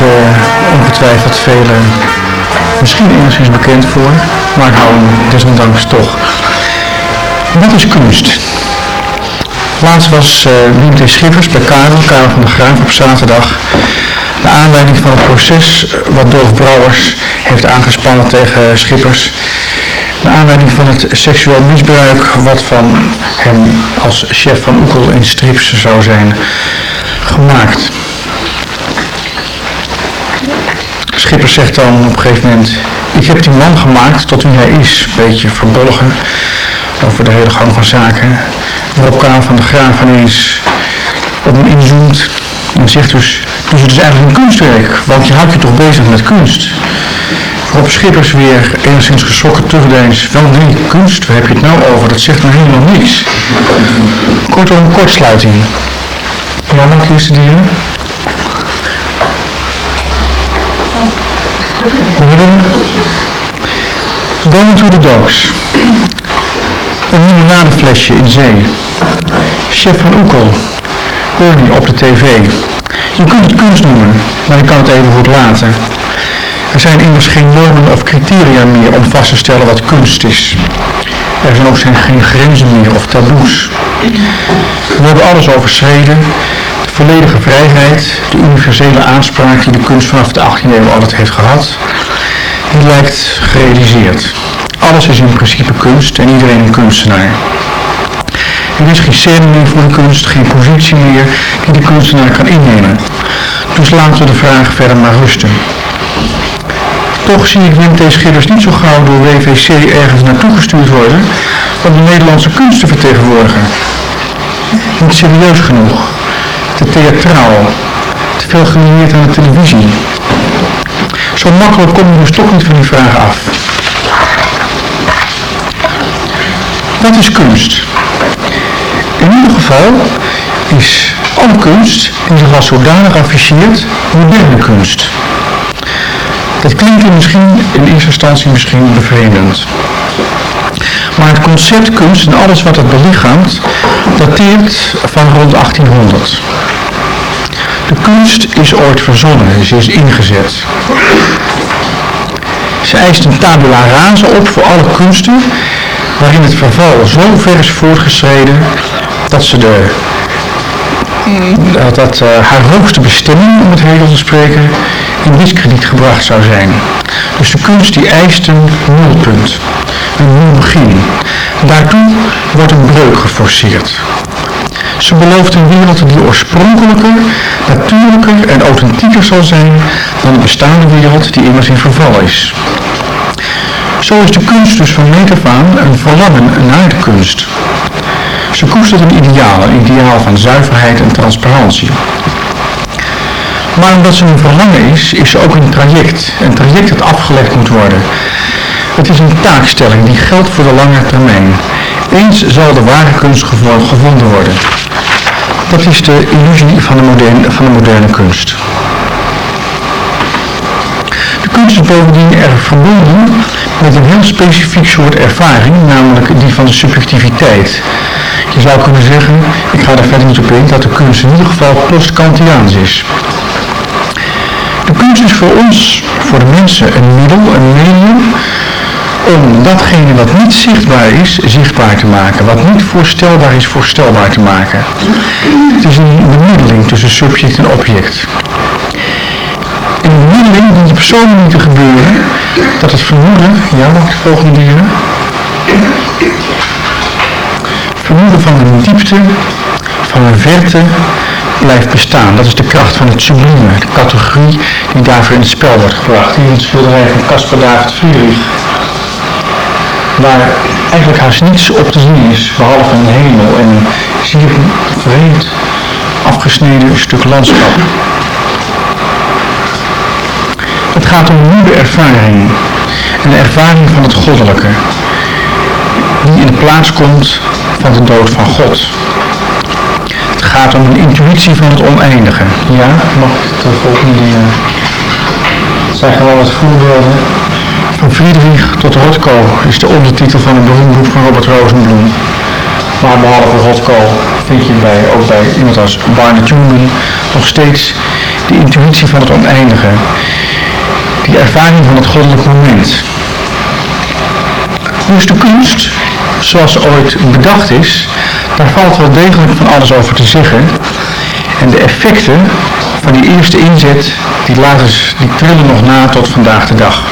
uh, ongetwijfeld velen misschien enigszins bekend voor, maar hem desondanks toch. Wat is kunst? Laatst was uh. Schippers bij Karel, Karel van der Graaf op zaterdag, de aanleiding van het proces wat Dolf Brouwers heeft aangespannen tegen Schippers naar aanleiding van het seksueel misbruik wat van hem als chef van Oekel in strips zou zijn gemaakt. Schipper zegt dan op een gegeven moment, ik heb die man gemaakt tot wie hij is, beetje verbolgen over de hele gang van zaken. Waarop Karel van de Graaf ineens op hem inzoomt en zegt dus, dus het is eigenlijk een kunstwerk, want je houdt je toch bezig met kunst. Rob Schippers weer enigszins geschrokken terugdeens. Wel nee, kunst, waar heb je het nou over? Dat zegt me helemaal niks. Kortom, kortsluiting. Ja, mag dieren? Going to the dogs. Een limonadeflesje in zee. Chef van Oekel. Ernie op de tv. Je kunt het kunst noemen, maar ik kan het even goed laten. Er zijn immers geen normen of criteria meer om vast te stellen wat kunst is. Er zijn ook geen grenzen meer of taboes. We hebben alles overschreden. Volledige vrijheid, de universele aanspraak die de kunst vanaf de 18e eeuw altijd heeft gehad, die lijkt gerealiseerd. Alles is in principe kunst en iedereen een kunstenaar. Er is geen scène meer voor de kunst, geen positie meer die de kunstenaar kan innemen. Dus laten we de vraag verder maar rusten. Toch zie ik Wim T. Schillers niet zo gauw door WVC ergens naartoe gestuurd worden om de Nederlandse kunst te vertegenwoordigen. Niet serieus genoeg, te theatraal, te veel genieerd aan de televisie. Zo makkelijk kom je dus toch niet van die vraag af. Wat is kunst? In ieder geval is alle kunst die zich als zodanig afficheert moderne kunst. Dat klinkt misschien in eerste instantie misschien bevreemdend. Maar het concept kunst en alles wat het belichaamt, dateert van rond 1800. De kunst is ooit verzonnen, ze is ingezet. Ze eist een tabula rasa op voor alle kunsten, waarin het verval zo ver is voortgeschreden dat ze de dat, dat uh, haar hoogste bestemming, om het Hegel te spreken, in diskrediet gebracht zou zijn. Dus de kunst die eist een nulpunt, een nieuw begin. Daartoe wordt een breuk geforceerd. Ze belooft een wereld die oorspronkelijker, natuurlijker en authentieker zal zijn dan de bestaande wereld die immers in verval is. Zo is de kunst dus van meet af een verlangen naar de kunst. Ze koestert een ideaal, een ideaal van zuiverheid en transparantie. Maar omdat ze een verlangen is, is ze ook een traject. Een traject dat afgelegd moet worden. Het is een taakstelling die geldt voor de lange termijn. Eens zal de ware kunst gevonden worden. Dat is de illusie van de moderne, van de moderne kunst. De kunst is bovendien erg verbonden met een heel specifiek soort ervaring, namelijk die van de subjectiviteit. Je zou kunnen zeggen, ik ga daar verder niet op in, dat de kunst in ieder geval post-Kantiaans is. De kunst is voor ons, voor de mensen, een middel, een medium, om datgene wat niet zichtbaar is, zichtbaar te maken. Wat niet voorstelbaar is, voorstelbaar te maken. Het is een bemiddeling tussen subject en object. In de bemiddeling dient persoon niet te gebeuren dat het vermoeden, ja, mag ik de volgende dieren? vermoeden van een diepte, van een verte, blijft bestaan. Dat is de kracht van het sublime, de categorie die daarvoor in het spel wordt gebracht. Hier in het schilderij van Caspar David Friedrich, waar eigenlijk haast niets op te zien is, behalve een hemel en een zeer vreemd afgesneden stuk landschap. Het gaat om een nieuwe ervaring, een ervaring van het goddelijke, die in de plaats komt van de dood van God. Het gaat om een intuïtie van het oneindige. Ja, mag ik de volgende? Het zijn gewoon wat voorbeelden. Van Friedrich tot Rotko is de ondertitel van een beroemd boek van Robert Rosenblum. Maar behalve Rotko vind je bij, ook bij iemand als Barnett Newman nog steeds de intuïtie van het oneindige. Die ervaring van het goddelijk moment. Dus de kunst, zoals ze ooit bedacht is, daar valt wel degelijk van alles over te zeggen. En de effecten van die eerste inzet, die, laten, die trillen nog na tot vandaag de dag.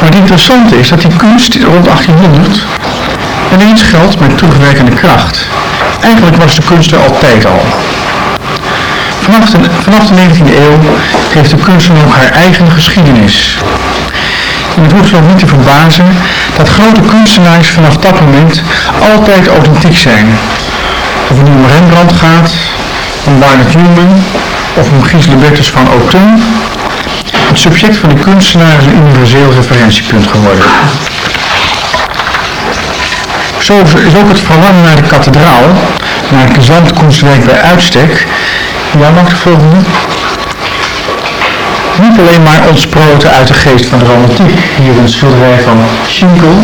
Maar het interessante is dat die kunst rond 1800 ineens geldt met terugwerkende kracht. Eigenlijk was de kunst er altijd al. Vanaf de, vanaf de 19e eeuw heeft de kunst nog haar eigen geschiedenis. En het hoeft ook niet te verbazen dat grote kunstenaars vanaf dat moment altijd authentiek zijn. Of het nu om Rembrandt gaat, om Barnett Newman of om Gisela Bertens van Autun. Het subject van de kunstenaar is een universeel referentiepunt geworden. Zo is ook het verlangen naar de kathedraal, naar het zandkunstwerk bij uitstek, ja, mag de volgende. Niet alleen maar ontsproten uit de geest van de romantiek, hier een schilderij van Schinkel,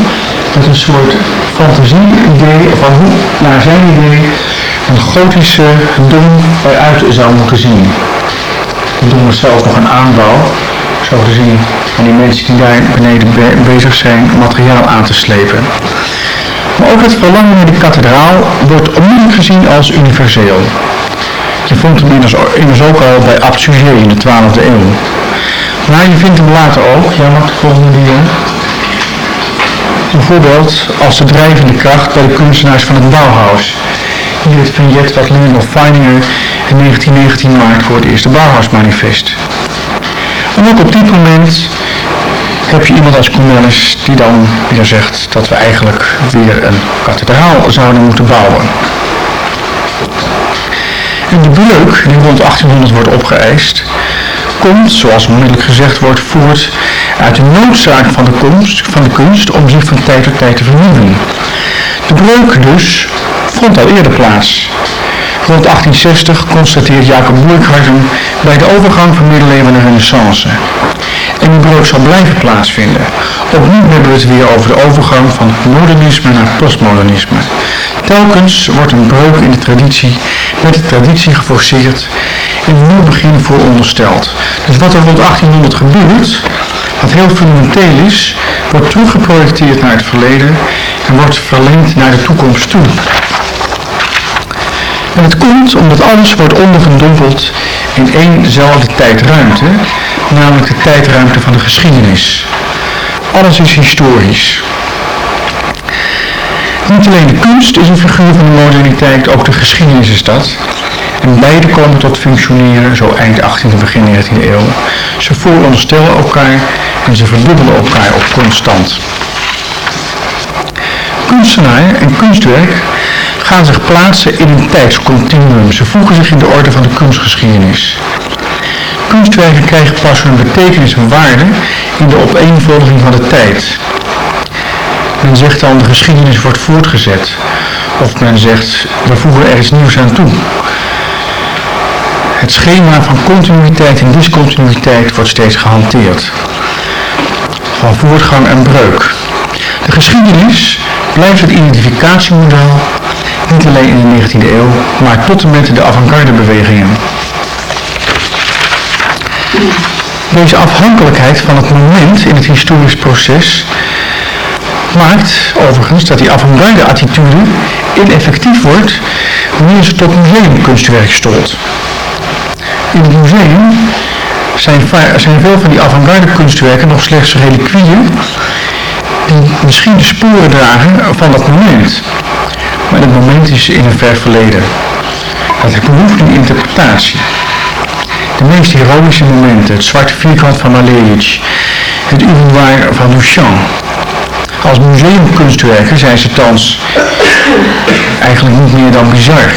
met een soort fantasie-idee, van hoe naar zijn idee een gotische dom eruit zou moeten zien. De dom is zelf nog een aanbouw, zo te zien van die mensen die daar beneden bezig zijn materiaal aan te slepen. Maar ook het verlangen naar de kathedraal wordt onmiddellijk gezien als universeel. Je vond hem immers ook al bij Abt in de 12e eeuw. Maar je vindt hem later ook, ja mag de volgende dia. Bijvoorbeeld als de drijvende kracht bij de kunstenaars van het Bauhaus. Hier het vignet wat Leonard Feininger in 1919 maakt voor het eerste Bauhaus-manifest. En ook op dit moment heb je iemand als Cornelis die dan weer zegt dat we eigenlijk weer een kathedraal zouden moeten bouwen. En de breuk die rond 1800 wordt opgeëist, komt, zoals onmiddellijk gezegd wordt, voort uit de noodzaak van de, kunst, van de kunst om zich van tijd tot tijd te vernieuwen. De breuk dus vond al eerder plaats. Rond 1860 constateert Jacob Burckhardt bij de overgang van middeleeuwen naar renaissance. En die breuk zal blijven plaatsvinden. Opnieuw hebben we het weer over de overgang van modernisme naar postmodernisme. Telkens wordt een breuk in de traditie, met de traditie geforceerd en een nieuw begin voorondersteld. Dus wat er rond 1800 gebeurt, wat heel fundamenteel is, wordt teruggeprojecteerd naar het verleden en wordt verlengd naar de toekomst toe. En het komt omdat alles wordt ondergedompeld in éénzelfde tijdruimte, namelijk de tijdruimte van de geschiedenis. Alles is historisch. Niet alleen de kunst is een figuur van de moderniteit, ook de geschiedenis is dat. En beide komen tot functioneren zo eind 18e, begin 19e eeuw. Ze vooronderstellen elkaar en ze verdubbelen elkaar op constant. Kunstenaar en kunstwerk gaan zich plaatsen in een tijdscontinuum. Ze voegen zich in de orde van de kunstgeschiedenis. Kunstwerken krijgen pas hun betekenis en waarde in de opeenvolging van de tijd. Men zegt dan de geschiedenis wordt voortgezet. Of men zegt we voegen er iets nieuws aan toe. Het schema van continuïteit en discontinuïteit wordt steeds gehanteerd. Van voortgang en breuk. De geschiedenis blijft het identificatiemodel niet alleen in de 19e eeuw, maar tot en met de avant-garde bewegingen. Deze afhankelijkheid van het moment in het historisch proces maakt overigens dat die avant-garde attitude ineffectief wordt wanneer ze tot museumkunstwerk stolt. In het museum zijn, zijn veel van die avant-garde kunstwerken nog slechts reliquieën die misschien de sporen dragen van dat moment. Maar het moment is in een ver verleden. Dat behoeft een interpretatie. De meest heroïsche momenten, het zwarte vierkant van Malevich, het urinoir van Duchamp. Als museumkunstwerken zijn ze thans eigenlijk niet meer dan bizar.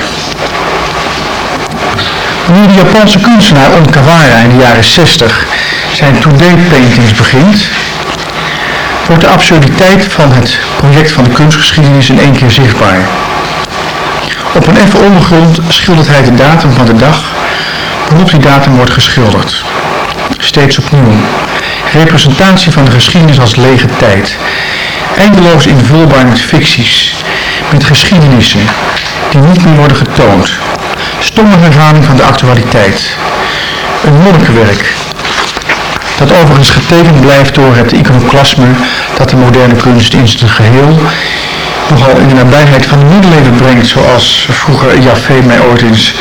Wanneer de Japanse kunstenaar Onkawara in de jaren 60 zijn Today paintings begint, wordt de absurditeit van het project van de kunstgeschiedenis in één keer zichtbaar. Op een effen ondergrond schildert hij de datum van de dag waarop die datum wordt geschilderd. Steeds opnieuw. Representatie van de geschiedenis als lege tijd. Eindeloos invulbaar met ficties, met geschiedenissen, die niet meer worden getoond. Stomme herhaling van de actualiteit. Een monnikenwerk, dat overigens getekend blijft door het iconoclasme dat de moderne kunst in zijn geheel nogal in de nabijheid van de middeleeuwen brengt, zoals vroeger Jaffe mij ooit eens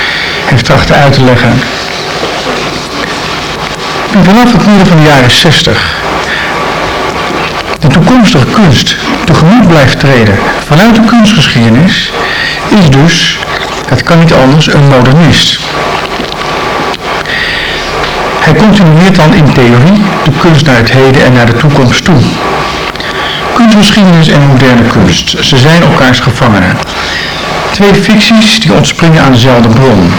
heeft trachten uit te leggen. En vanaf het midden van de jaren 60 de toekomstige kunst tegemoet blijft treden vanuit de kunstgeschiedenis, is dus, het kan niet anders, een modernist. Hij continueert dan in theorie de kunst naar het heden en naar de toekomst toe. Kunstgeschiedenis en moderne kunst, ze zijn elkaars gevangenen. Twee ficties die ontspringen aan dezelfde bron.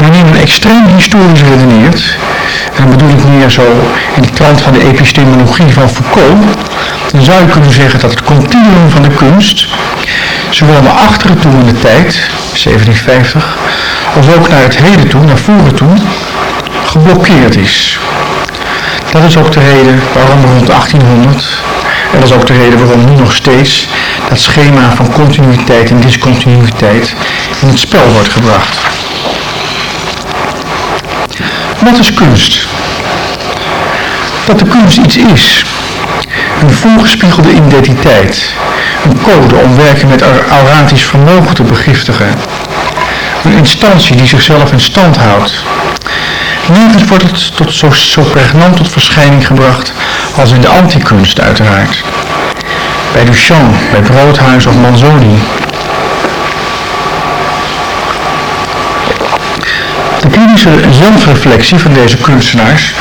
Wanneer men extreem historisch redeneert, en dan bedoel ik meer zo in de trant van de epistemologie van Foucault, dan zou je kunnen zeggen dat het continuum van de kunst, zowel naar achteren toe in de tijd, 1750, als ook naar het heden toe, naar voren toe, geblokkeerd is. Dat is ook de reden waarom rond 1800, en dat is ook de reden waarom nu nog steeds dat schema van continuïteit en discontinuïteit in het spel wordt gebracht. Wat is kunst? Dat de kunst iets is. Een voorgespiegelde identiteit. Een code om werken met auratisch vermogen te begiftigen. Een instantie die zichzelf in stand houdt. Nergens wordt het tot zo, zo pregnant tot verschijning gebracht als in de antikunst uiteraard. Bij Duchamp, bij Broodhuis of Manzoni. De klinische zelfreflectie van deze kunstenaars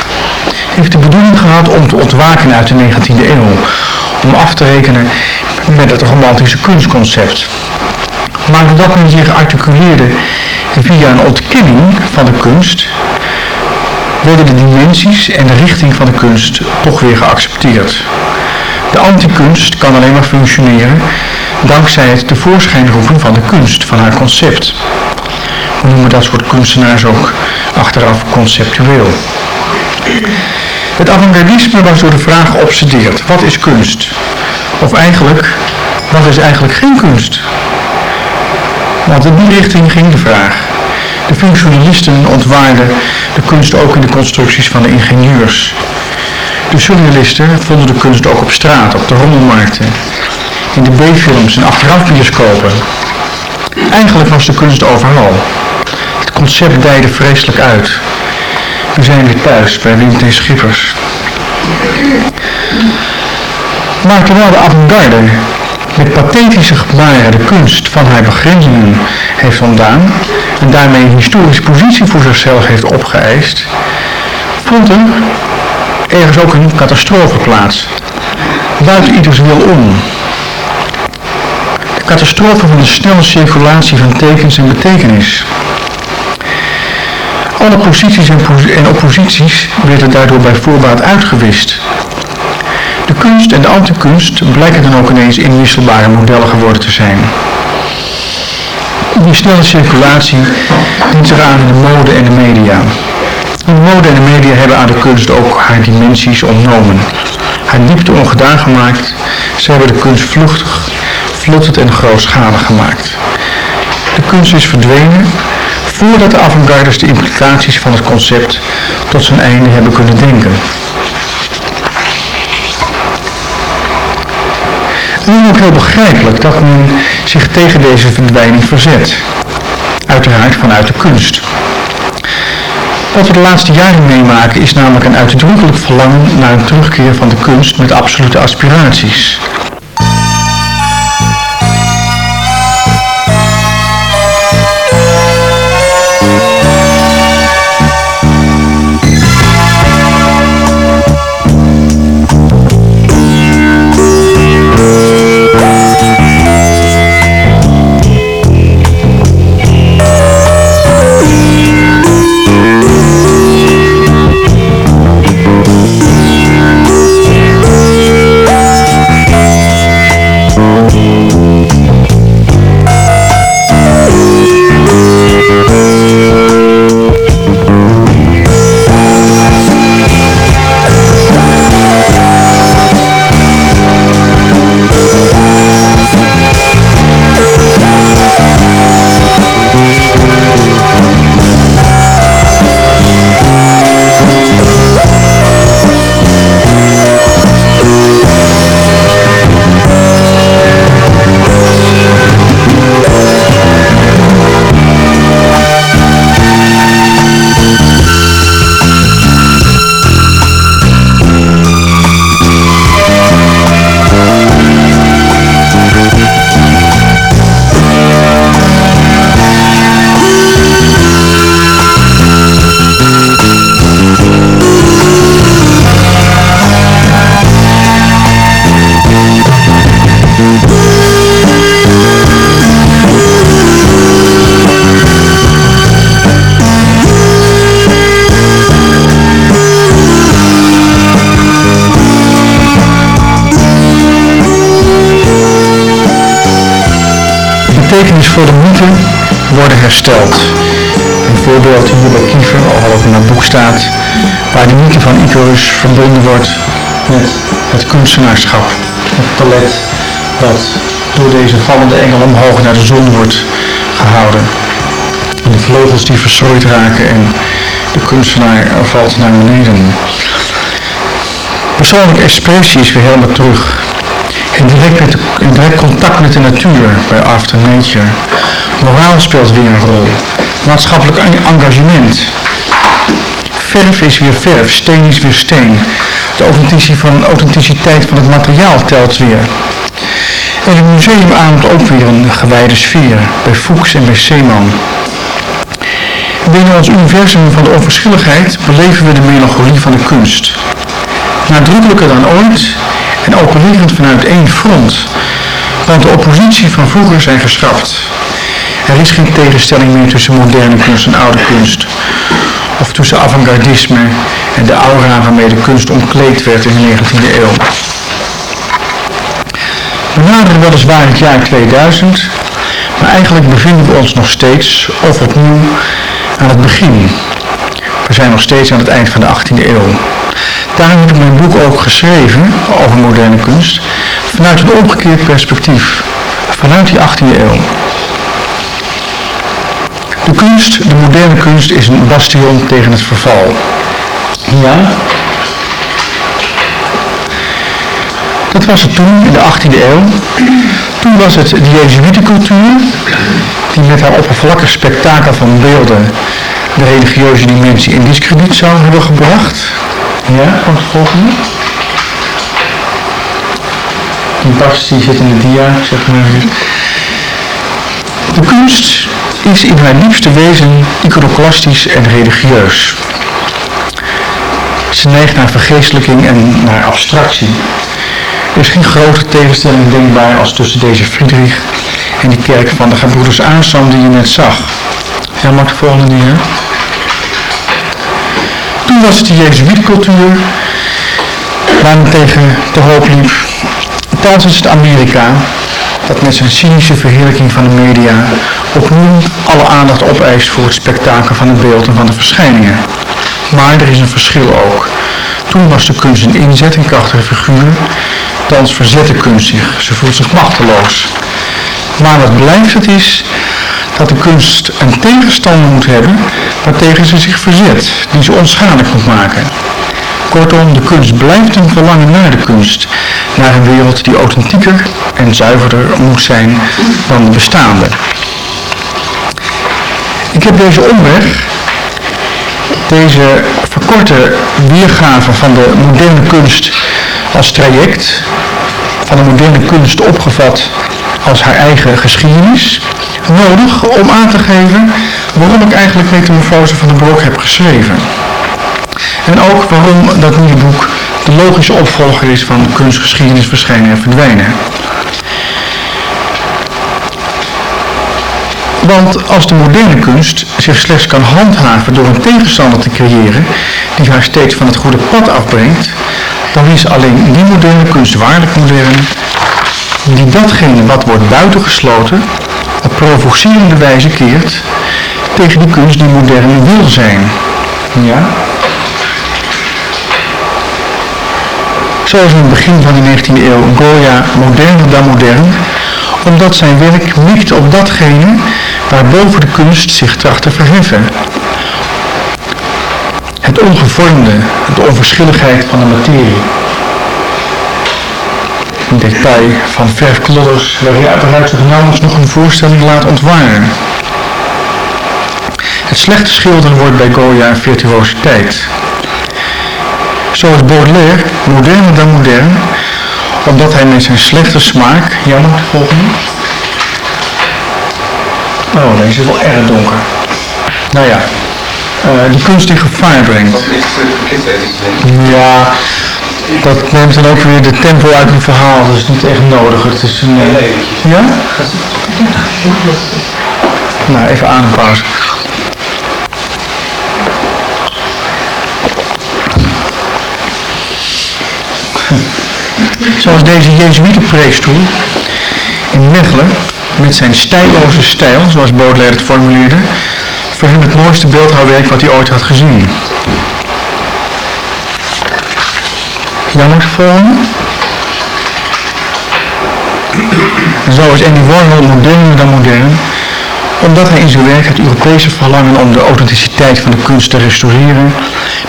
heeft de bedoeling gehad om te ontwaken uit de 19e eeuw, om af te rekenen met het romantische kunstconcept. Maar doordat men zich articuleerde via een ontkenning van de kunst, werden de dimensies en de richting van de kunst toch weer geaccepteerd. De antikunst kan alleen maar functioneren dankzij het tevoorschijn roepen van de kunst, van haar concept. We noemen dat soort kunstenaars ook achteraf conceptueel. Het avant-gardisme was door de vraag geobsedeerd. Wat is kunst? Of eigenlijk, wat is eigenlijk geen kunst? Want in die richting ging de vraag. De functionalisten ontwaarden de kunst ook in de constructies van de ingenieurs. De surrealisten vonden de kunst ook op straat, op de rommelmarkten, in de B-films en achteraf bioscopen. Eigenlijk was de kunst overal. Het concept dijde vreselijk uit. We zijn weer thuis bij Wim T. Schippers. Maar terwijl de avant-garde met pathetische gebaren de kunst van haar begrenzingen heeft ontdaan en daarmee een historische positie voor zichzelf heeft opgeëist, vond er ergens ook een catastrofe plaats. Buiten ieders wil om. De catastrofe van de snelle circulatie van tekens en betekenis. Alle posities en, opposities werden daardoor bij voorbaat uitgewist. Kunst en de antikunst blijken dan ook ineens inwisselbare modellen geworden te zijn. Die snelle circulatie dient eraan in de mode en de media. De mode en de media hebben aan de kunst ook haar dimensies ontnomen. Haar diepte ongedaan gemaakt. Ze hebben de kunst vluchtig, vluttend en grootschalig gemaakt. De kunst is verdwenen voordat de avant-gardes de implicaties van het concept tot zijn einde hebben kunnen denken. Het is ook heel begrijpelijk dat men zich tegen deze verdwijning verzet. Uiteraard vanuit de kunst. Wat we de laatste jaren meemaken is namelijk een uitdrukkelijk verlangen naar een terugkeer van de kunst met absolute aspiraties. Betekenisvolle mythen worden hersteld. Een voorbeeld hier bij Kiefer, al ook in dat boek staat, waar de mythe van Icarus verbonden wordt met het kunstenaarschap. Het palet dat door deze vallende engel omhoog naar de zon wordt gehouden. En de vleugels die verstrooid raken en de kunstenaar valt naar beneden. Persoonlijke expressie is weer helemaal terug. In direct, direct contact met de natuur bij After Nature. Moraal speelt weer een rol. Maatschappelijk engagement. Verf is weer verf, steen is weer steen. De authenticiteit van het materiaal telt weer. En het museum ademt ook weer een gewijde sfeer, bij Fuchs en bij Seeman. Binnen ons universum van de onverschilligheid beleven we de melancholie van de kunst. Nadrukkelijker dan ooit en opererend vanuit één front, want de oppositie van vroeger zijn geschrapt. Er is geen tegenstelling meer tussen moderne kunst en oude kunst, of tussen avant-gardisme en de aura waarmee de kunst omkleed werd in de 19e eeuw. We naderen weliswaar het jaar 2000, maar eigenlijk bevinden we ons nog steeds, of opnieuw, aan het begin. We zijn nog steeds aan het eind van de 18e eeuw. Daarom heb ik mijn boek ook geschreven over moderne kunst vanuit een omgekeerd perspectief, vanuit die 18e eeuw. De kunst, de moderne kunst, is een bastion tegen het verval. Ja? Dat was het toen, in de 18e eeuw. Toen was het de Jezuïetencultuur, die met haar oppervlakkig spektakel van beelden de religieuze dimensie in discrediet zou hebben gebracht. Ja, komt het volgende. Die barst die zit in de dia, zeg maar. De kunst is in haar liefste wezen iconoclastisch en religieus. Ze neigt naar vergeestelijking en naar abstractie. Er is geen grote tegenstelling denkbaar als tussen deze Friedrich en die kerk van de gebroeders Aanstam die je net zag. Ja, mag de volgende neer. Toen was het de Jezuïetcultuur waar men tegen de hoop liep. Thans is het Amerika dat met zijn cynische verheerlijking van de media opnieuw alle aandacht opeist voor het spektakel van het beeld en van de verschijningen. Maar er is een verschil ook. Toen was de kunst een inzet en krachtige figuur, thans verzet de kunst zich. Ze voelt zich machteloos. Maar wat blijft het is dat de kunst een tegenstander moet hebben waartegen ze zich verzet, die ze onschadelijk moet maken. Kortom, de kunst blijft een verlangen naar de kunst, naar een wereld die authentieker en zuiverder moet zijn dan de bestaande. Ik heb deze omweg, deze verkorte weergave van de moderne kunst als traject, van de moderne kunst opgevat als haar eigen geschiedenis, nodig om aan te geven waarom ik eigenlijk Metamorfose van de Brok heb geschreven. En ook waarom dat nieuwe boek de logische opvolger is van kunstgeschiedenis verschijnen en verdwijnen. Want als de moderne kunst zich slechts kan handhaven door een tegenstander te creëren die haar steeds van het goede pad afbrengt, dan is alleen die moderne kunst waarlijk modern die datgene wat wordt buitengesloten op provocerende wijze keert tegen die kunst die modern wil zijn. Ja? Zoals in het begin van de 19e eeuw Goya moderner dan modern, omdat zijn werk mikt op datgene waarboven de kunst zich tracht te verheffen. Het ongevormde, de onverschilligheid van de materie een detail van verfklodders waaruit zich nauwelijks nog een voorstelling laat ontwaren. Het slechte schilderen wordt bij Goya een virtuositeit. Zoals Baudelaire, moderner dan modern, omdat hij met zijn slechte smaak, jammer volgende. Oh, deze is wel erg donker. Nou ja, uh, die kunst die gevaar brengt. Ja, dat neemt dan ook weer de tempo uit een verhaal, dus niet echt nodig. Het is een... Uh, ja? Nou, even adempauze. Zoals deze Jezuïetenpreekstoel in Mechelen, met zijn stijloze stijl, zoals Baudelaire het formuleerde, voor hem het mooiste beeldhouwwerk wat hij ooit had gezien. Jammer volgende. Zo is Andy Warhol moderner dan modern, omdat hij in zijn werk het Europese verlangen om de authenticiteit van de kunst te restaureren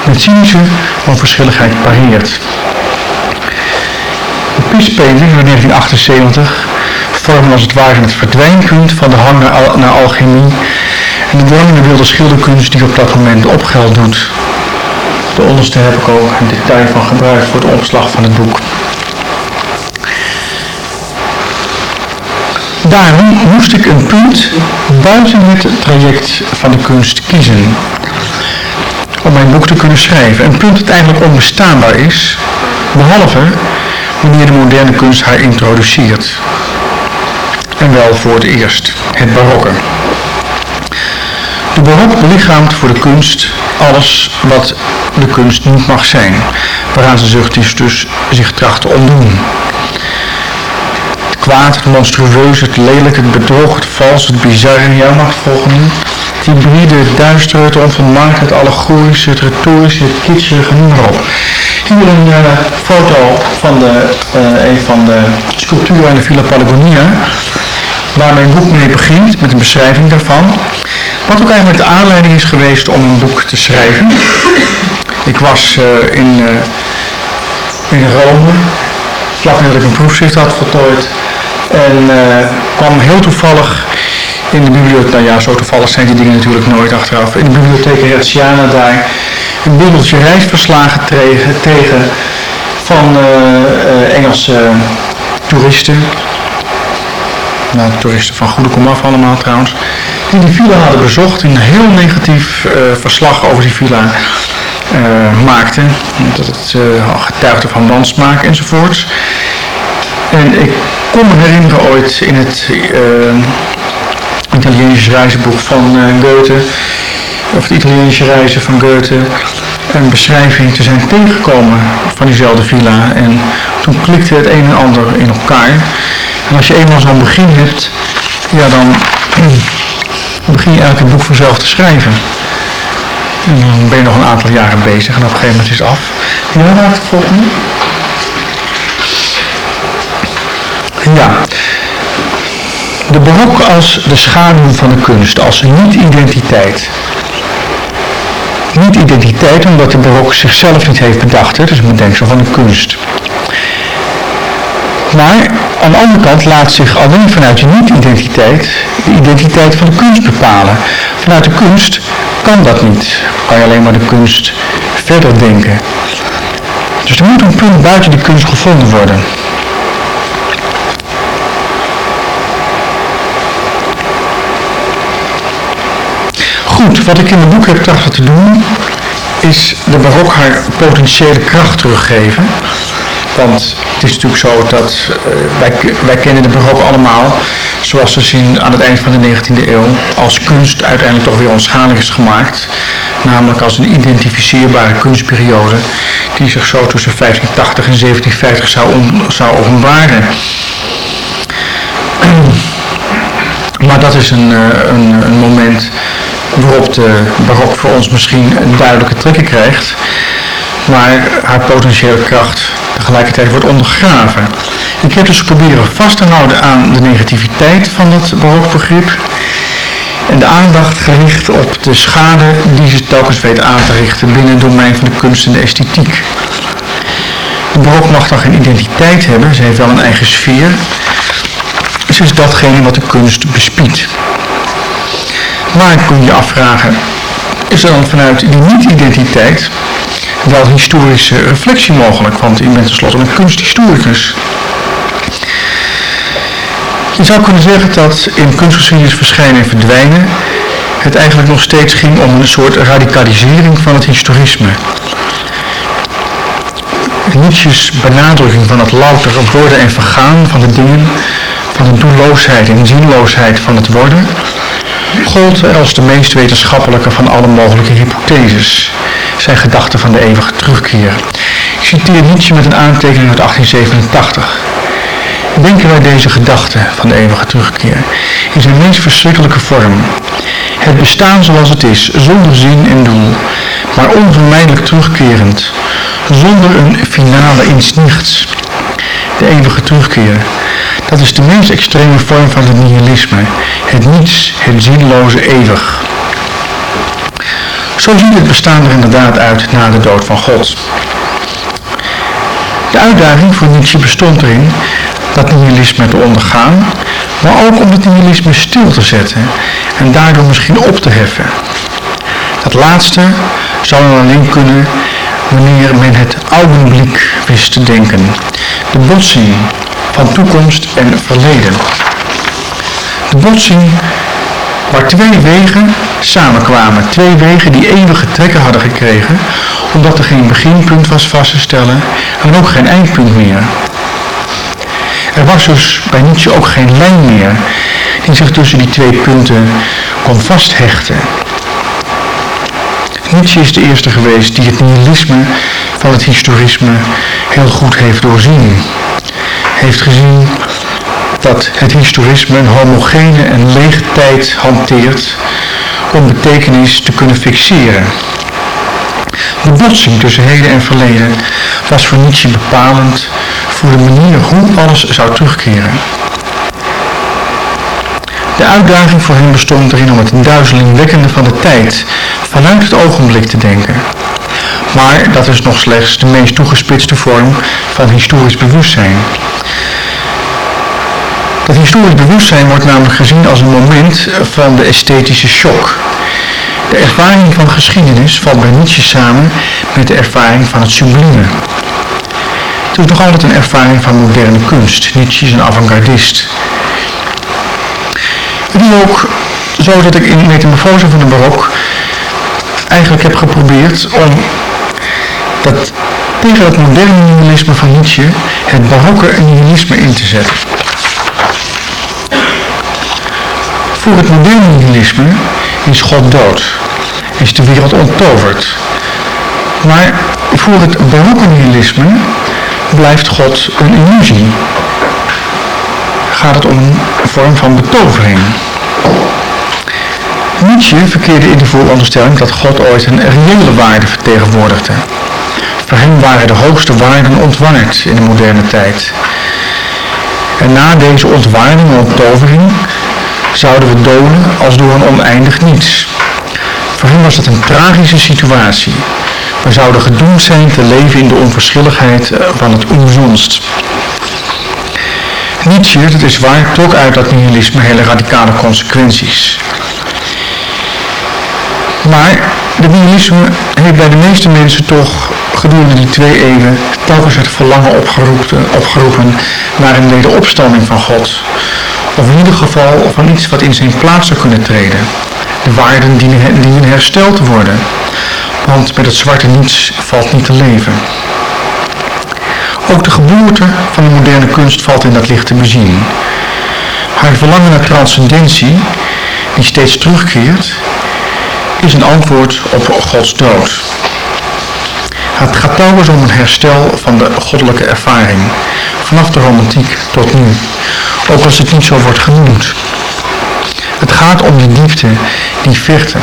met cynische onverschilligheid pareert. De peace painting van 1978 vormen als het ware het verdwijnpunt van de hang naar, alchemie en de dwangende wilde schilderkunst die op dat moment opgeld doet. De onderste heb ik ook in detail van gebruikt voor de opslag van het boek. Daarom moest ik een punt buiten het traject van de kunst kiezen om mijn boek te kunnen schrijven. Een punt dat eigenlijk onbestaanbaar is, behalve wanneer de moderne kunst haar introduceert. En wel voor het eerst, het barokke. De barok belichaamt voor de kunst alles wat de kunst niet mag zijn, waaraan ze zich dus zich tracht te ontdoen. Het kwaad, het monstrueuze, het lelijke, het bedrog, het vals, het bizarre, jou mag volgen. Het hybride, het duistere, het onvolmaakte, het allegorische, het retorische, het kitschige, noem maar op. Hier een uh, foto van de, uh, een van de sculpturen in de Villa Palagonia, waar mijn boek mee begint, met een beschrijving daarvan. Wat ook eigenlijk de aanleiding is geweest om een boek te schrijven. Ik was uh, in, in Rome, vlak nadat ik een proefschrift had voltooid. En kwam heel toevallig in de bibliotheek, nou ja, zo toevallig zijn die dingen natuurlijk nooit achteraf. In de bibliotheek Hertziana daar een bundeltje reisverslagen tegen, tegen van uh, Engelse toeristen. Nou, toeristen van goede komaf allemaal trouwens. Die die villa hadden bezocht en een heel negatief uh, verslag over die villa uh, maakten. Dat het getuigde van wansmaak enzovoorts. En ik kon me herinneren ooit in het Italiaanse reisboek van Goethe of de Italiaanse reizen van Goethe een beschrijving te zijn tegengekomen van diezelfde villa. En toen klikte het een en ander in elkaar. En als je eenmaal zo'n begin hebt, ja dan begin je het boek vanzelf te schrijven. En dan ben je nog een aantal jaren bezig en op een gegeven moment is het af. Ja, laat het volgende. Ja. De barok als de schaduw van de kunst, als niet-identiteit niet identiteit, omdat de barok zichzelf niet heeft bedacht. Hè? Dus een bedenksel van de kunst. Maar aan de andere kant laat zich alleen vanuit je niet-identiteit de identiteit van de kunst bepalen. Vanuit de kunst kan dat niet. Kan je alleen maar de kunst verder denken. Dus er moet een punt buiten die kunst gevonden worden. Goed, wat ik in mijn boek heb trachten te doen, is de barok haar potentiële kracht teruggeven. Want het is natuurlijk zo dat uh, wij, wij kennen de barok allemaal, zoals we zien aan het eind van de 19e eeuw, als kunst uiteindelijk toch weer onschadelijk is gemaakt. Namelijk als een identificeerbare kunstperiode die zich zo tussen 1580 en 1750 zou, on, zou openbaren. Maar dat is een, uh, een, een moment waarop de barok voor ons misschien een duidelijke trekken krijgt, maar haar potentiële kracht tegelijkertijd wordt ondergraven. Ik heb dus proberen vast te houden aan de negativiteit van het barokbegrip en de aandacht gericht op de schade die ze telkens weet aan te richten binnen het domein van de kunst en de esthetiek. De barok mag dan geen identiteit hebben, ze heeft wel een eigen sfeer. Ze is datgene wat de kunst bespiedt. Maar kun je je afvragen, is er dan vanuit die niet-identiteit wel historische reflectie mogelijk? Want je bent tenslotte een kunsthistoricus. Je zou kunnen zeggen dat in kunstgeschiedenis verschijnen en verdwijnen het eigenlijk nog steeds ging om een soort radicalisering van het historisme. Nietzsche's benadrukking van het louter worden en vergaan van de dingen, van de doelloosheid en zinloosheid van het worden, gold als de meest wetenschappelijke van alle mogelijke hypotheses. Zijn gedachte van de eeuwige terugkeer. Ik citeer Nietzsche met een aantekening uit 1887. denken wij deze gedachte van de eeuwige terugkeer in zijn meest verschrikkelijke vorm. Het bestaan zoals het is, zonder zin en doel, maar onvermijdelijk terugkerend, zonder een finale iets. De eeuwige terugkeer, dat is de meest extreme vorm van het nihilisme, het niets, het zinloze eeuwig. Zo ziet het bestaan er inderdaad uit na de dood van God. De uitdaging voor Nietzsche bestond erin dat nihilisme te ondergaan, maar ook om het nihilisme stil te zetten en daardoor misschien op te heffen. Dat laatste zou dan alleen kunnen wanneer men het augenblik wist te denken, de botsing van toekomst en verleden. De botsing waar twee wegen samenkwamen, twee wegen die eeuwige trekken hadden gekregen, omdat er geen beginpunt was vast te stellen en ook geen eindpunt meer. Er was dus bij Nietzsche ook geen lijn meer die zich tussen die twee punten kon vasthechten. Nietzsche is de eerste geweest die het nihilisme van het historisme heel goed heeft doorzien. Heeft gezien dat het historisme een homogene en lege tijd hanteert om betekenis te kunnen fixeren. De botsing tussen heden en verleden was voor Nietzsche bepalend voor de manier hoe alles zou terugkeren. De uitdaging voor hem bestond erin om het duizelingwekkende van de tijd vanuit het ogenblik te denken. Maar dat is nog slechts de meest toegespitste vorm van historisch bewustzijn. Dat historisch bewustzijn wordt namelijk gezien als een moment van de esthetische shock. De ervaring van geschiedenis valt bij Nietzsche samen met de ervaring van het sublieme. Het is nog altijd een ervaring van moderne kunst. Nietzsche is een avant-gardist. Het ook zo dat ik in Metamorfose van de Barok eigenlijk heb geprobeerd om dat tegen het moderne nihilisme van Nietzsche het barokke nihilisme in te zetten. Voor het moderne nihilisme is God dood, is de wereld onttoverd. Maar voor het barokke nihilisme blijft God een illusie. Gaat het om een vorm van betovering. Nietzsche verkeerde in de vooronderstelling dat God ooit een reële waarde vertegenwoordigde. Voor hem waren de hoogste waarden ontwaard in de moderne tijd. En na deze ontwaarding en onttovering zouden we doden als door een oneindig niets. Voor hem was het een tragische situatie. We zouden gedoemd zijn te leven in de onverschilligheid eh, van het omzonst. Nietzsche, dat is waar, trok uit dat nihilisme hele radicale consequenties. Maar de nihilisme heeft bij de meeste mensen toch gedurende die twee eeuwen telkens het verlangen opgeroepen, opgeroepen naar een wederopstanding van God. Of in ieder geval van iets wat in zijn plaats zou kunnen treden. De waarden dienen, hersteld te worden. Want met het zwarte niets valt niet te leven. Ook de geboorte van de moderne kunst valt in dat licht te bezien. Haar verlangen naar transcendentie, die steeds terugkeert, is een antwoord op Gods dood. Het gaat telkens om een herstel van de goddelijke ervaring, vanaf de romantiek tot nu, ook als het niet zo wordt genoemd. Het gaat om die diepte, die vechten,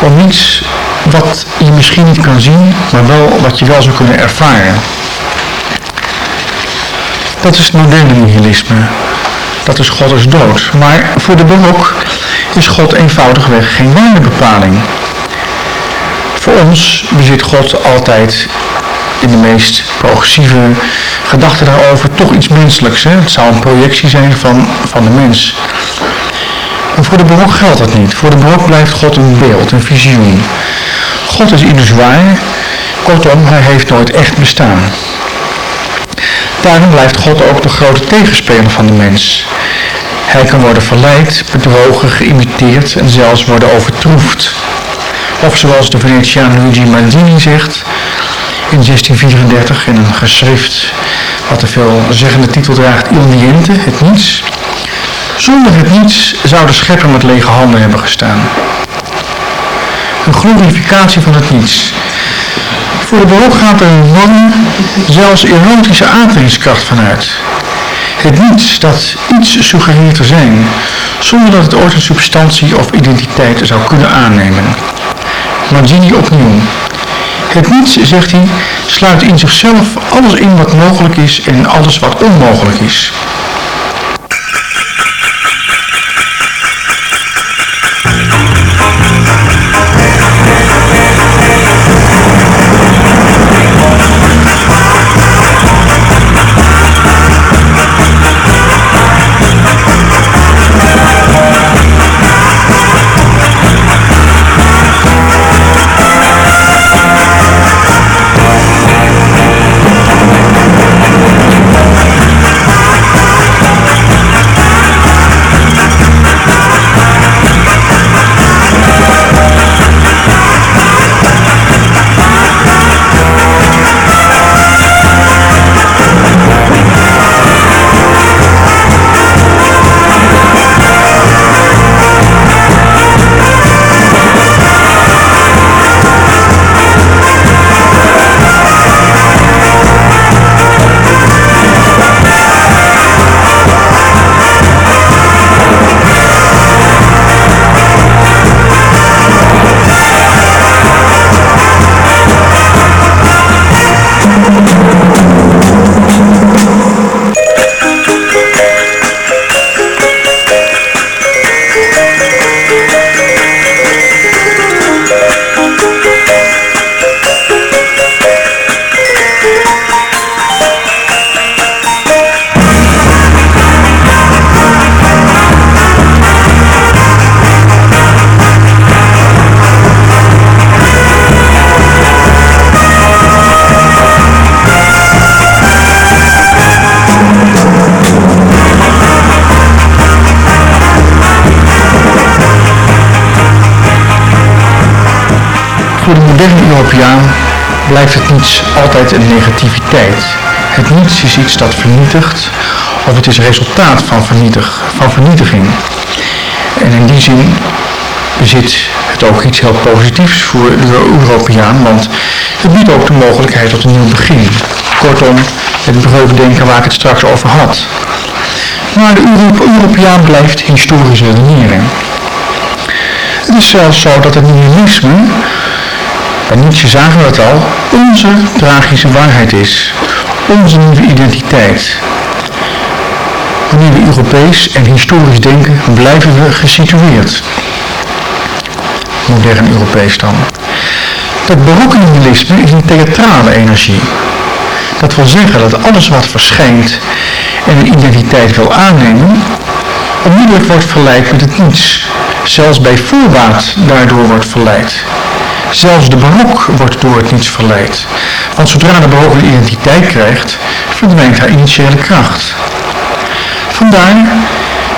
om iets wat je misschien niet kan zien, maar wel wat je wel zou kunnen ervaren. Dat is het moderne nihilisme. Dat is God is dood. Maar voor de barok is God eenvoudigweg geen waardebepaling. Voor ons bezit God altijd in de meest progressieve gedachten daarover toch iets menselijks. Hè? Het zou een projectie zijn van, van de mens. Maar voor de barok geldt dat niet. Voor de barok blijft God een beeld, een visioen. God is illusoir, kortom, hij heeft nooit echt bestaan. Daarom blijft God ook de grote tegenspeler van de mens. Hij kan worden verleid, bedrogen, geïmiteerd en zelfs worden overtroefd. Of zoals de Venetiaan Luigi Mandini zegt in 1634 in een geschrift wat de veelzeggende titel draagt Il Niente, het niets. Zonder het niets zou de schepper met lege handen hebben gestaan. Een glorificatie van het niets. Voor de barok gaat een enorme, zelfs erotische aantrekkingskracht vanuit. Het niets dat iets suggereert te zijn, zonder dat het ooit een substantie of identiteit zou kunnen aannemen. Mazzini opnieuw. Het niets, zegt hij, sluit in zichzelf alles in wat mogelijk is en alles wat onmogelijk is. Blijft het niets altijd een negativiteit. Het niets is iets dat vernietigt of het is resultaat van, vernietig, van vernietiging. En in die zin bezit het ook iets heel positiefs voor de Europeaan, want het biedt ook de mogelijkheid tot een nieuw begin. Kortom, het breukdenken waar ik het straks over had. Maar de Europeaan blijft historisch redeneren. Het is zelfs zo dat het nihilisme bij Nietzsche zagen we het al, onze tragische waarheid is. Onze nieuwe identiteit. Wanneer we Europees en historisch denken, blijven we gesitueerd. Modern Europees dan. Dat barokke is een theatrale energie. Dat wil zeggen dat alles wat verschijnt en een identiteit wil aannemen, onmiddellijk wordt verleid met het niets. Zelfs bij voorbaat daardoor wordt verleid. Zelfs de barok wordt door het niets verleid. Want zodra de barok een identiteit krijgt, verdwijnt haar initiële kracht. Vandaar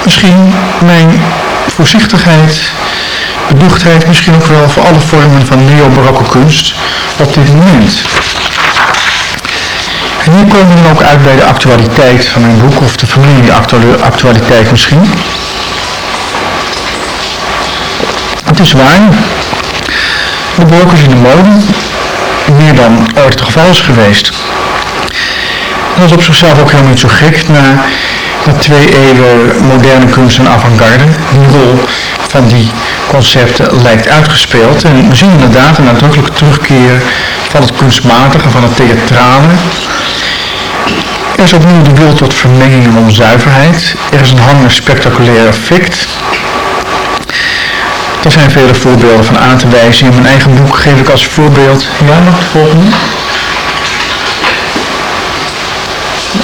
misschien mijn voorzichtigheid, bedoegdheid misschien ook wel voor alle vormen van neo-barokke kunst op dit moment. En hier komen we ook uit bij de actualiteit van mijn boek, of de familieactualiteit misschien. Het is waar, de brokers in de mode, meer dan ooit het geval is geweest. dat is op zichzelf ook helemaal niet zo gek, na, na twee eeuwen moderne kunst en avant-garde, die rol van die concepten lijkt uitgespeeld. En we zien inderdaad een nadrukkelijke terugkeer van het kunstmatige, van het theatrale. Er is opnieuw de wil tot vermenging en onzuiverheid. Er is een hang naar spectaculair effect. Er zijn vele voorbeelden van aan te wijzen. In mijn eigen boek geef ik als voorbeeld... Ja, nog de volgende?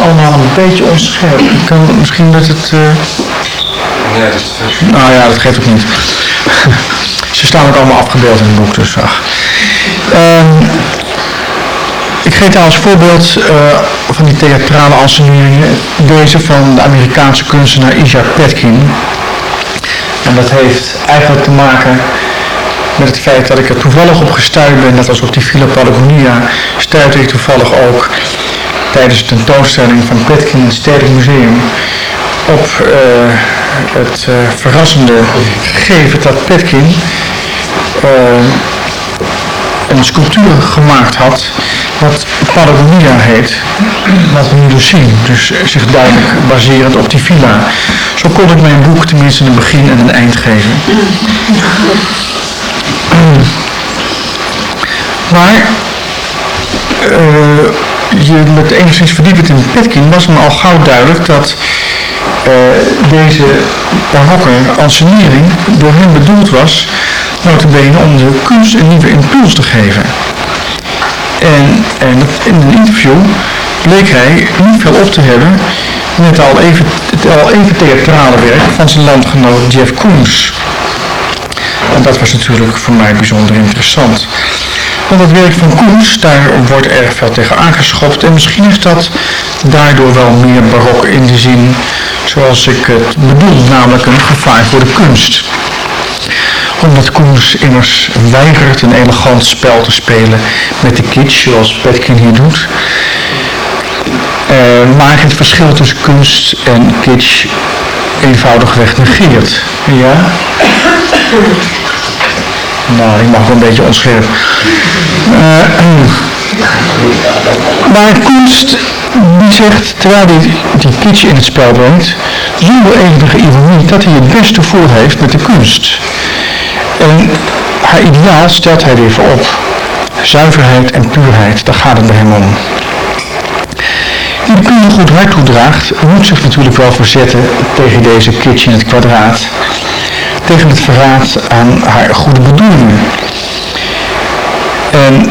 Allemaal een beetje onscherp. Ik kan misschien dat het... Uh... Nee, dat is Nou ja, dat geeft ook niet. Ze staan ook allemaal afgebeeld in het boek, dus ach. Um, ik geef daar als voorbeeld uh, van die theatrale anseneringen deze van de Amerikaanse kunstenaar Isaac Petkin. En dat heeft eigenlijk te maken met het feit dat ik er toevallig op gestuurd ben, net als op die Villa Patagonia, stuitte ik toevallig ook tijdens de tentoonstelling van Petkin in het Stedelijk Museum op uh, het uh, verrassende gegeven dat Petkin uh, een sculptuur gemaakt had wat Patagonia heet, wat we nu dus zien. Dus zich duidelijk baserend op die villa. Zo kon ik mijn boek tenminste een begin en een eind geven. Maar uh, je met enigszins verdiept in Petkin was me al gauw duidelijk dat uh, deze barokke ansenering door hem bedoeld was, notabene om de kunst een nieuwe impuls te geven. En, en in een interview bleek hij niet veel op te hebben met al even, het al even theatrale werk van zijn landgenoot Jeff Koons. En dat was natuurlijk voor mij bijzonder interessant. Want het werk van Koens, daar wordt erg veel tegen aangeschopt. En misschien is dat daardoor wel meer barok in de zin zoals ik het bedoel, namelijk een gevaar voor de kunst omdat Koens immers weigert een elegant spel te spelen met de kitsch, zoals Petkin hier doet. Uh, maar het verschil tussen kunst en kitsch eenvoudigweg negeert. Ja? Nou, ik mag wel een beetje onscherp. Uh, maar kunst, die zegt, terwijl hij die kitsch in het spel brengt, zonder enige ironie, dat hij het beste voor heeft met de kunst. En haar ideaal stelt hij weer voor op. Zuiverheid en puurheid, daar gaat het bij hem om. Die de kunde goed hart toedraagt, moet zich natuurlijk wel verzetten tegen deze kitsch in het kwadraat. Tegen het verraad aan haar goede bedoelingen. En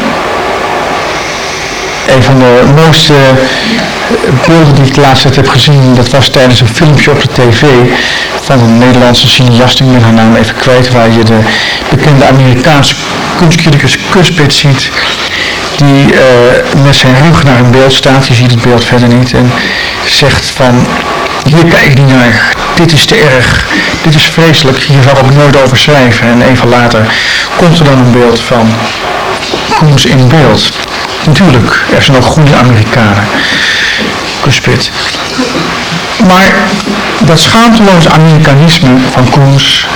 een van de mooiste beelden die ik laatst heb gezien, dat was tijdens een filmpje op de tv van een Nederlandse cineast, ik ben haar naam even kwijt, waar je de bekende Amerikaanse kunstcriticus Cuspit ziet, die uh, met zijn rug naar een beeld staat, je ziet het beeld verder niet, en zegt van, hier kijk ik niet naar, dit is te erg, dit is vreselijk, hier zal ik nooit over schrijven. En even later komt er dan een beeld van Koens in beeld. Natuurlijk, er zijn ook goede Amerikanen. Kuspit. Maar dat schaamteloze Amerikanisme van Koens,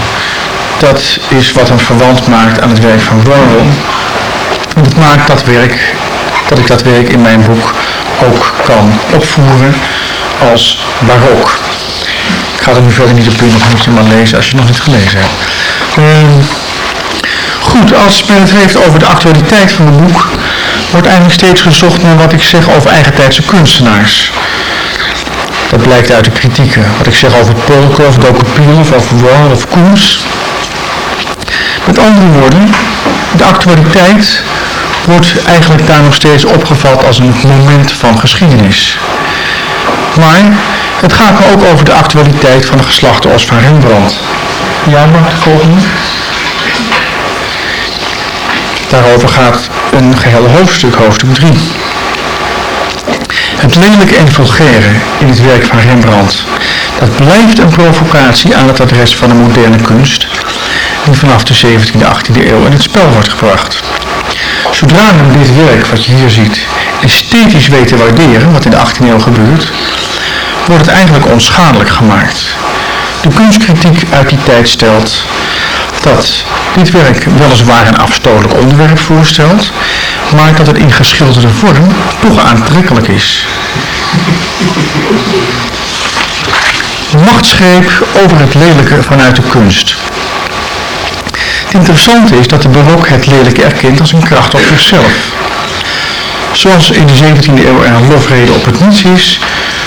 dat is wat hem verwant maakt aan het werk van Warhol. En dat maakt dat werk, dat ik dat werk in mijn boek ook kan opvoeren als barok. Ik ga er nu verder niet op in, dat moet je maar lezen als je het nog niet gelezen hebt. Uh, goed, als men het heeft over de actualiteit van het boek, wordt eigenlijk steeds gezocht naar wat ik zeg over eigentijdse kunstenaars. Dat blijkt uit de kritieken. Wat ik zeg over Polk of Dokopil of Warren of Koens. Met andere woorden, de actualiteit wordt eigenlijk daar nog steeds opgevat als een moment van geschiedenis. Maar het gaat ook over de actualiteit van de geslachten als van Rembrandt. Ja, de volgende? Daarover gaat een gehele hoofdstuk, hoofdstuk 3. Het lelijke en vulgaire in het werk van Rembrandt, dat blijft een provocatie aan het adres van de moderne kunst, die vanaf de 17e, 18e eeuw in het spel wordt gebracht. Zodra men dit werk, wat je hier ziet, esthetisch weet te waarderen, wat in de 18e eeuw gebeurt, wordt het eigenlijk onschadelijk gemaakt. De kunstkritiek uit die tijd stelt dat dit werk weliswaar een afstotelijk onderwerp voorstelt, maar dat het in geschilderde vorm toch aantrekkelijk is. Machtsgreep over het lelijke vanuit de kunst. Het interessante is dat de barok het lelijke erkent als een kracht op zichzelf. Zoals in de 17e eeuw er een lofrede op het niets is,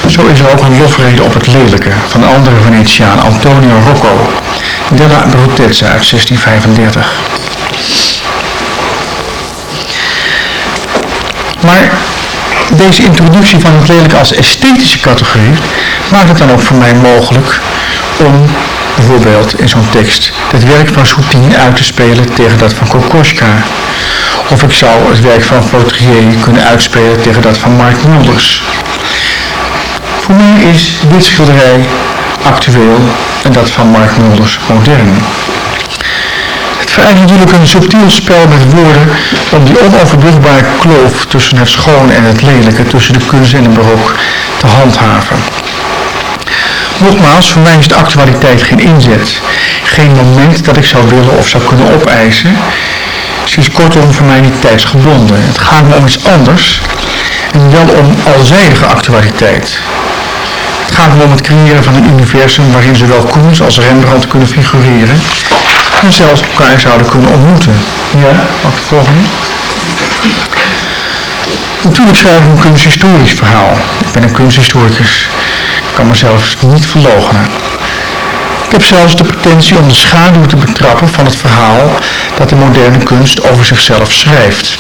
zo is er ook een lofrede op het lelijke van de andere Venetiaan Antonio Rocco, Della Brutezza uit 1635. Maar deze introductie van het lelijke als esthetische categorie maakt het dan ook voor mij mogelijk om bijvoorbeeld in zo'n tekst het werk van Soutine uit te spelen tegen dat van Kokoschka. Of ik zou het werk van Vauthier kunnen uitspelen tegen dat van Mark Mulders. Voor mij is dit schilderij actueel en dat van Mark Mulders modern. Het vereist natuurlijk een subtiel spel met woorden om die onoverbrugbare kloof tussen het schone en het lelijke, tussen de kunst en de barok, te handhaven. Nogmaals, voor mij is de actualiteit geen inzet, geen moment dat ik zou willen of zou kunnen opeisen. Ze is kortom voor mij niet tijdsgebonden. Het gaat me om iets anders en wel om alzijdige actualiteit. Gaat om het creëren van een universum waarin zowel Koens als Rembrandt kunnen figureren en zelfs elkaar zouden kunnen ontmoeten. Ja, mag ik volgende? Natuurlijk schrijf ik een kunsthistorisch verhaal. Ik ben een kunsthistoricus. Ik kan mezelf niet verloochenen. Ik heb zelfs de pretentie om de schaduw te betrappen van het verhaal dat de moderne kunst over zichzelf schrijft.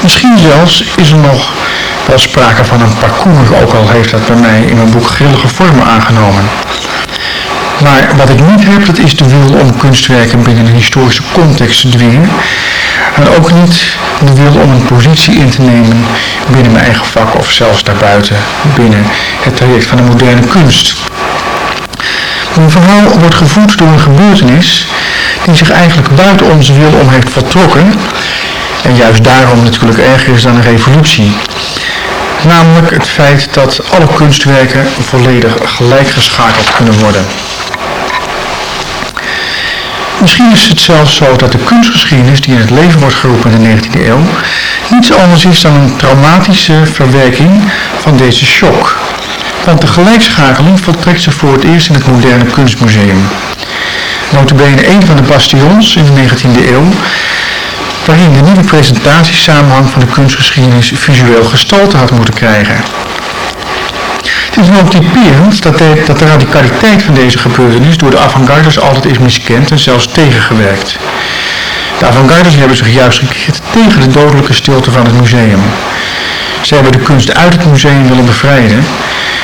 Misschien zelfs is er nog wel sprake van een parcours, ook al heeft dat bij mij in mijn boek grillige vormen aangenomen. Maar wat ik niet heb, dat is de wil om kunstwerken binnen een historische context te dwingen. En ook niet de wil om een positie in te nemen binnen mijn eigen vak of zelfs daarbuiten, binnen het traject van de moderne kunst. Mijn verhaal wordt gevoed door een gebeurtenis die zich eigenlijk buiten onze wil om heeft vertrokken. En juist daarom natuurlijk erger is dan een revolutie. Namelijk het feit dat alle kunstwerken volledig gelijkgeschakeld kunnen worden. Misschien is het zelfs zo dat de kunstgeschiedenis die in het leven wordt geroepen in de 19e eeuw niets anders is dan een traumatische verwerking van deze shock. Want de gelijkschakeling voltrekt zich voor het eerst in het moderne kunstmuseum. Notabene een van de bastions in de 19e eeuw waarin de nieuwe presentatiesamenhang van de kunstgeschiedenis visueel gestalte had moeten krijgen. Het is ook typerend dat de, dat de radicaliteit van deze gebeurtenis door de avant-garders altijd is miskend en zelfs tegengewerkt. De avant-garders hebben zich juist gekeerd tegen de dodelijke stilte van het museum. Ze hebben de kunst uit het museum willen bevrijden,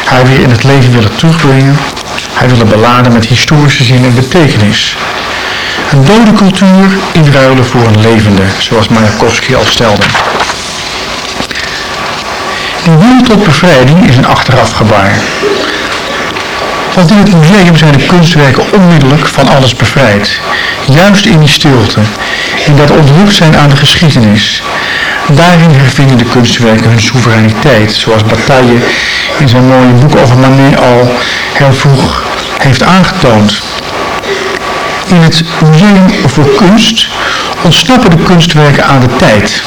haar weer in het leven willen terugbrengen, haar willen beladen met historische zin en betekenis. Een dode cultuur inruilen voor een levende, zoals Mayakovsky al stelde. Die wil tot bevrijding is een achteraf gebaar. Want in het museum zijn de kunstwerken onmiddellijk van alles bevrijd. Juist in die stilte. In dat ontrukt zijn aan de geschiedenis. Daarin hervinden de kunstwerken hun soevereiniteit. Zoals Bataille in zijn mooie boek over Manet al heel vroeg heeft aangetoond. In het Museum voor Kunst ontsnappen de kunstwerken aan de tijd.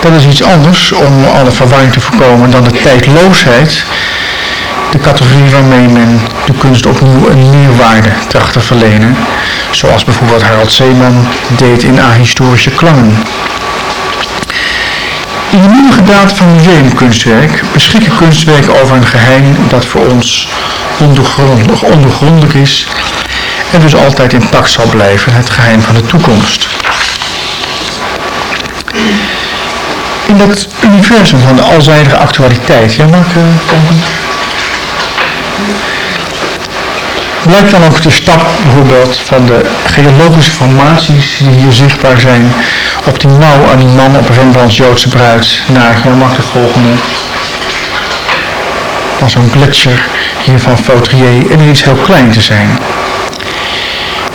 Dat is iets anders om alle verwarring te voorkomen dan de tijdloosheid, de categorie waarmee men de kunst opnieuw een meerwaarde tracht te verlenen, zoals bijvoorbeeld Harald Zeeman deed in Ahistorische Klangen. In de nieuwe gedaante van museumkunstwerk beschikken kunstwerken over een geheim dat voor ons ondoorgrondelijk is en dus altijd intact zal blijven, het geheim van de toekomst. In dat universum van de alzijdige actualiteit, ja mag ik uh, Blijkt dan ook de stap bijvoorbeeld van de geologische formaties die hier zichtbaar zijn op die mouw aan die man op Rembrandts Joodse bruid naar, ja mag de volgende, van zo'n gletsjer hier van Fautrier en iets heel klein te zijn.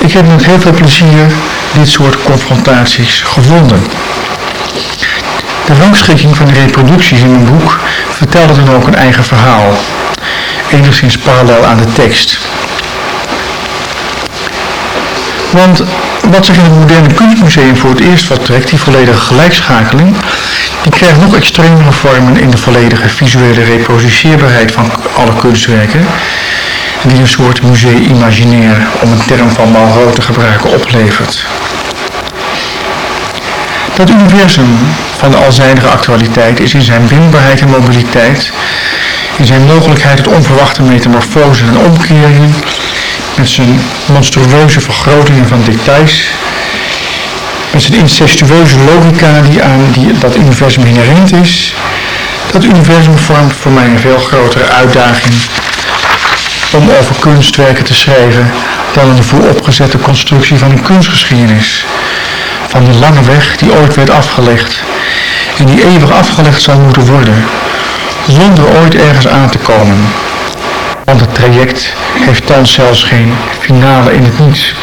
Ik heb met heel veel plezier dit soort confrontaties gevonden. De rangschikking van de reproducties in mijn boek vertelde dan ook een eigen verhaal, enigszins parallel aan de tekst. Want wat zich in het moderne kunstmuseum voor het eerst vertrekt, die volledige gelijkschakeling, die krijgt nog extremere vormen in de volledige visuele reproduceerbaarheid van alle kunstwerken, die een soort musée imaginair, om een term van Malraux te gebruiken, oplevert. Dat universum van de alzijdige actualiteit is in zijn wendbaarheid en mobiliteit, in zijn mogelijkheid tot onverwachte metamorfose en omkeringen, met zijn monstrueuze vergrotingen van details, met zijn incestueuze logica die aan die, dat universum inherent is. Dat universum vormt voor mij een veel grotere uitdaging om over kunstwerken te schrijven dan een vooropgezette constructie van een kunstgeschiedenis. Van die lange weg die ooit werd afgelegd en die eeuwig afgelegd zal moeten worden, zonder ooit ergens aan te komen. Want het traject heeft thans zelfs geen finale in het niets.